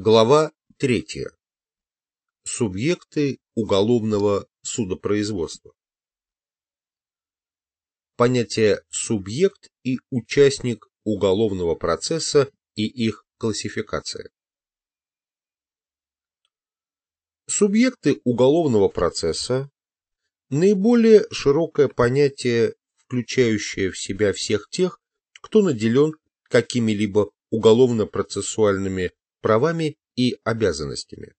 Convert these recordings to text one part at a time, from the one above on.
Глава 3. Субъекты уголовного судопроизводства. Понятия субъект и участник уголовного процесса и их классификация. Субъекты уголовного процесса – наиболее широкое понятие, включающее в себя всех тех, кто наделен какими-либо уголовно-процессуальными правами и обязанностями.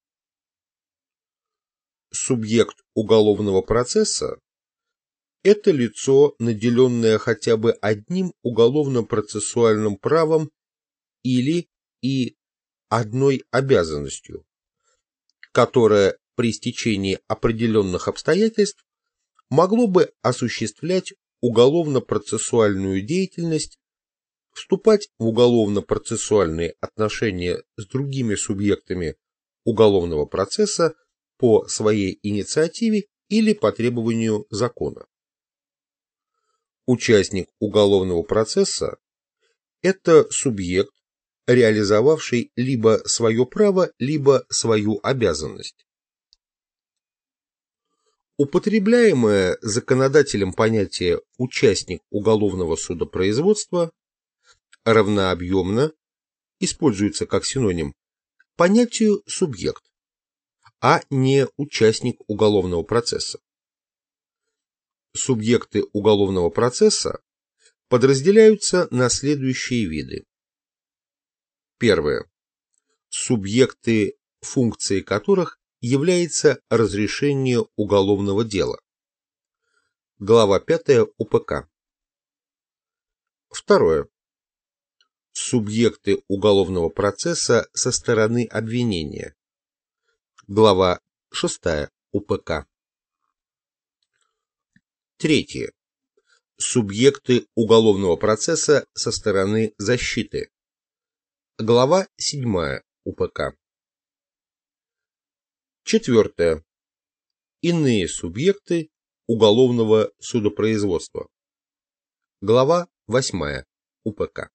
Субъект уголовного процесса – это лицо, наделенное хотя бы одним уголовно-процессуальным правом или и одной обязанностью, которая при стечении определенных обстоятельств могло бы осуществлять уголовно-процессуальную деятельность вступать в уголовно-процессуальные отношения с другими субъектами уголовного процесса по своей инициативе или по требованию закона. Участник уголовного процесса – это субъект, реализовавший либо свое право, либо свою обязанность. Употребляемое законодателем понятие «участник уголовного судопроизводства» равнообъемно используется как синоним понятию субъект, а не участник уголовного процесса. Субъекты уголовного процесса подразделяются на следующие виды. Первое. Субъекты, функцией которых является разрешение уголовного дела. Глава 5 УПК. Второе субъекты уголовного процесса со стороны обвинения. Глава 6 УПК. Третье. Субъекты уголовного процесса со стороны защиты. Глава 7 УПК. Четвертое. Иные субъекты уголовного судопроизводства. Глава 8 УПК.